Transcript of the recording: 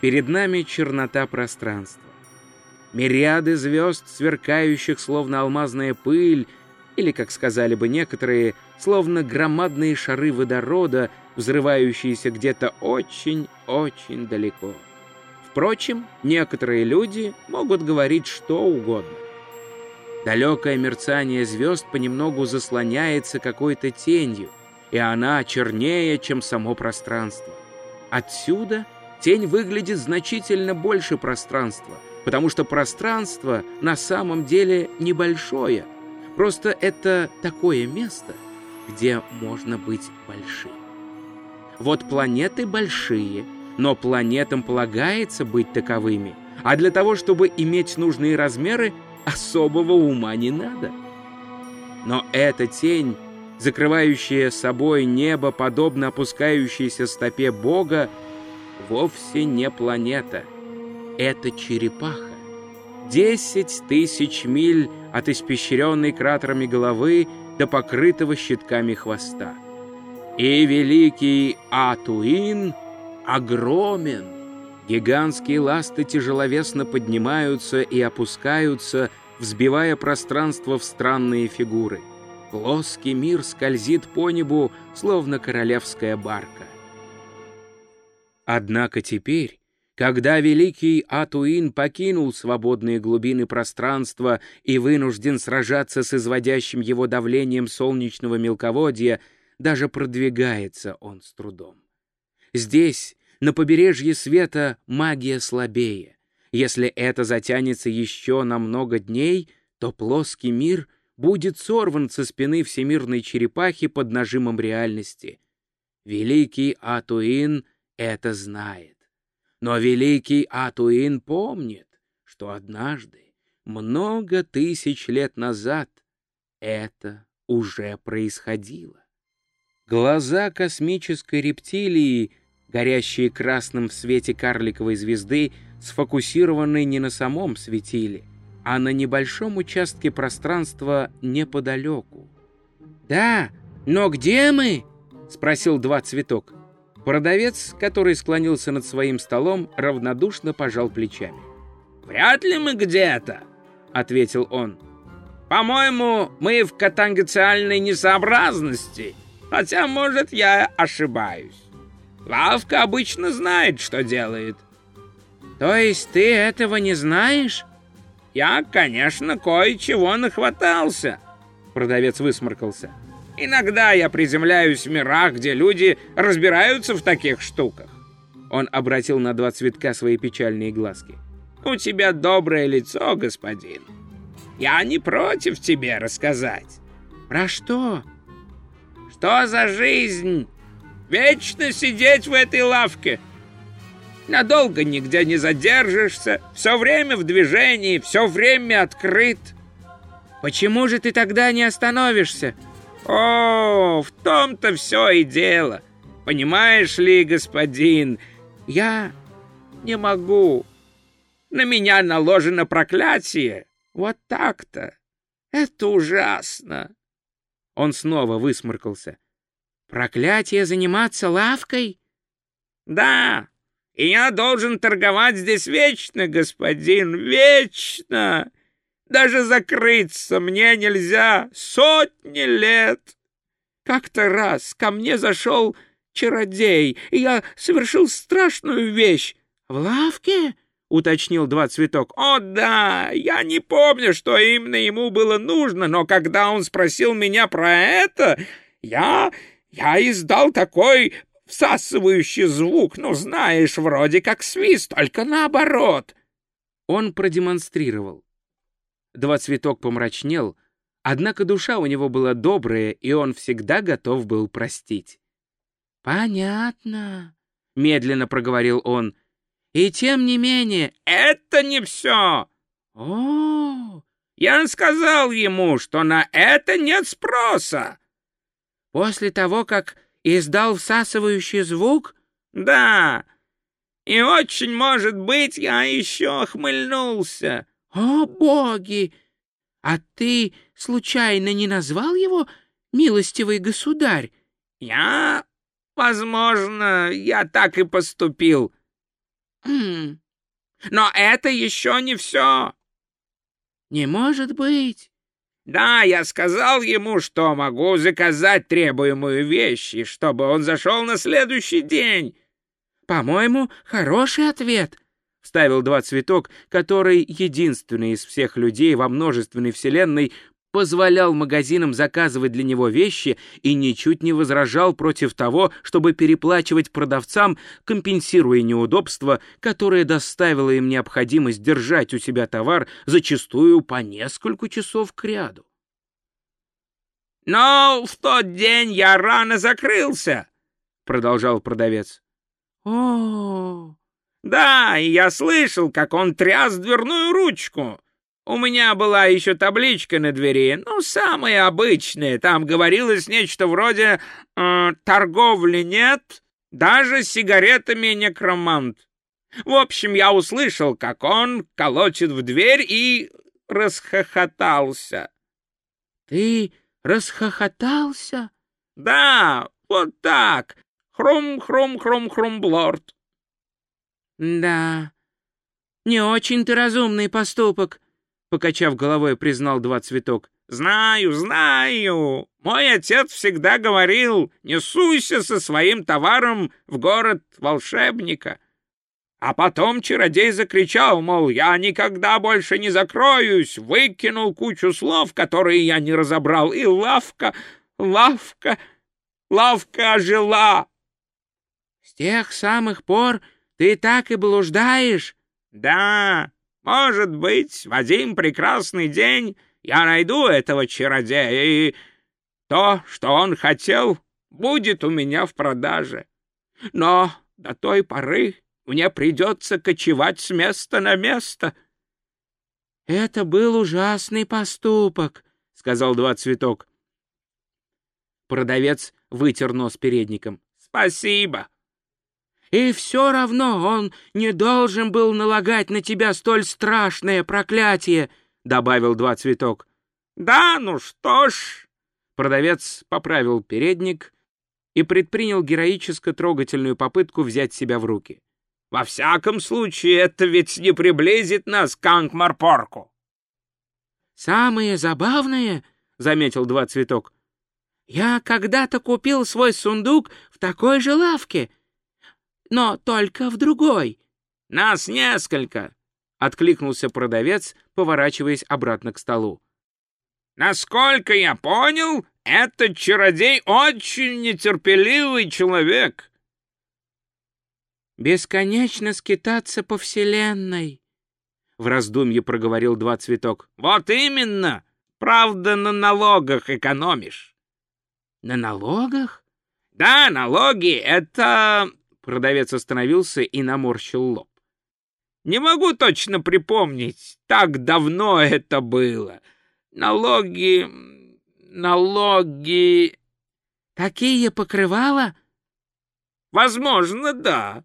Перед нами чернота пространства. Мириады звезд, сверкающих словно алмазная пыль, или, как сказали бы некоторые, словно громадные шары водорода, взрывающиеся где-то очень-очень далеко. Впрочем, некоторые люди могут говорить что угодно. Далекое мерцание звезд понемногу заслоняется какой-то тенью, и она чернее, чем само пространство. Отсюда тень выглядит значительно больше пространства, потому что пространство на самом деле небольшое, просто это такое место, где можно быть большим. Вот планеты большие, но планетам полагается быть таковыми, а для того, чтобы иметь нужные размеры, особого ума не надо. Но эта тень, закрывающая собой небо, подобно опускающейся стопе Бога, вовсе не планета. Это черепаха. Десять тысяч миль от испещренной кратерами головы до покрытого щитками хвоста. И великий Атуин огромен. Гигантские ласты тяжеловесно поднимаются и опускаются, взбивая пространство в странные фигуры. Плоский мир скользит по небу, словно королевская барка. Однако теперь, когда великий Атуин покинул свободные глубины пространства и вынужден сражаться с изводящим его давлением солнечного мелководья, даже продвигается он с трудом. Здесь, на побережье света, магия слабее. Если это затянется еще на много дней, то плоский мир будет сорван со спины всемирной черепахи под нажимом реальности. Великий Атуин — это знает. Но великий Атуин помнит, что однажды, много тысяч лет назад, это уже происходило. Глаза космической рептилии, горящие красным в свете карликовой звезды, сфокусированы не на самом светиле, а на небольшом участке пространства неподалеку. «Да, но где мы?» — спросил два цветок. Продавец, который склонился над своим столом, равнодушно пожал плечами. «Вряд ли мы где-то», — ответил он. «По-моему, мы в катангенциальной несообразности, хотя, может, я ошибаюсь. Лавка обычно знает, что делает». «То есть ты этого не знаешь?» «Я, конечно, кое-чего нахватался», — продавец высморкался. Иногда я приземляюсь в мирах, где люди разбираются в таких штуках. Он обратил на два цветка свои печальные глазки. У тебя доброе лицо, господин. Я не против тебе рассказать. Про что? Что за жизнь? Вечно сидеть в этой лавке. Надолго нигде не задержишься, все время в движении, все время открыт. Почему же ты тогда не остановишься? «О, в том-то все и дело. Понимаешь ли, господин, я не могу. На меня наложено проклятие. Вот так-то. Это ужасно». Он снова высморкался. «Проклятие заниматься лавкой?» «Да, и я должен торговать здесь вечно, господин, вечно!» Даже закрыться мне нельзя сотни лет. Как-то раз ко мне зашел чародей, и я совершил страшную вещь. В лавке? — уточнил два цветок. «О, да! Я не помню, что именно ему было нужно, но когда он спросил меня про это, я... я издал такой всасывающий звук, ну, знаешь, вроде как свист, только наоборот». Он продемонстрировал. Два цветок помрачнел, однако душа у него была добрая, и он всегда готов был простить. «Понятно», — медленно проговорил он. «И тем не менее, это не все!» «О, я сказал ему, что на это нет спроса!» «После того, как издал всасывающий звук?» «Да, и очень, может быть, я еще охмыльнулся. «О, боги! А ты случайно не назвал его милостивый государь?» «Я... возможно, я так и поступил». Но это еще не все. Не может быть. Да, я сказал ему, что могу заказать требуемую вещь, и чтобы он зашел на следующий день. По-моему, хороший ответ, — вставил два цветок, который единственный из всех людей во множественной вселенной позволял магазинам заказывать для него вещи и ничуть не возражал против того, чтобы переплачивать продавцам, компенсируя неудобства, которое доставило им необходимость держать у себя товар зачастую по несколько часов кряду. «Но в тот день я рано закрылся», — продолжал продавец. «О, да, и я слышал, как он тряс дверную ручку». У меня была еще табличка на двери, ну, самая обычная. Там говорилось нечто вроде э, «торговли нет, даже сигаретами некромант». В общем, я услышал, как он колотит в дверь и расхохотался. «Ты расхохотался?» «Да, вот так. Хрум-хрум-хрум-хрум-блорд». «Да, не очень-то разумный поступок». — покачав головой, признал два цветок. «Знаю, знаю. Мой отец всегда говорил, не суйся со своим товаром в город волшебника». А потом чародей закричал, мол, я никогда больше не закроюсь, выкинул кучу слов, которые я не разобрал, и лавка, лавка, лавка ожила. — С тех самых пор ты так и блуждаешь? — Да, может быть, в один прекрасный день я найду этого чародея, и то, что он хотел, будет у меня в продаже. Но до той поры мне придется кочевать с места на место. — Это был ужасный поступок, — сказал два цветок. Продавец вытер нос передником. — Спасибо. И все равно он не должен был налагать на тебя столь страшное проклятие, — добавил два цветок. — Да, ну что ж... Продавец поправил передник и предпринял героическо-трогательную попытку взять себя в руки. — Во всяком случае, это ведь не приблизит нас к Ангмарпорку. — Самое забавное, — заметил два цветок, — я когда-то купил свой сундук в такой же лавке — но только в другой. — Нас несколько, — откликнулся продавец, поворачиваясь обратно к столу. — Насколько я понял, этот чародей очень нетерпеливый человек. — Бесконечно скитаться по вселенной, — в раздумье проговорил два цветок. — Вот именно! Правда, на налогах экономишь. — На налогах? — Да, налоги — это Продавец остановился и наморщил лоб. «Не могу точно припомнить. Так давно это было. Налоги... налоги...» «Такие покрывала?» «Возможно, да».